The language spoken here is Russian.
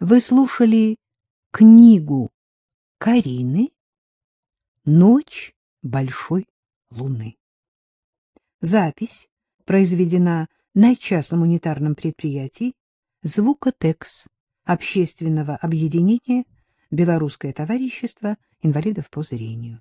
Вы слушали книгу Карины «Ночь большой луны». Запись произведена на частном унитарном предприятии «Звукотекс» общественного объединения «Белорусское товарищество инвалидов по зрению».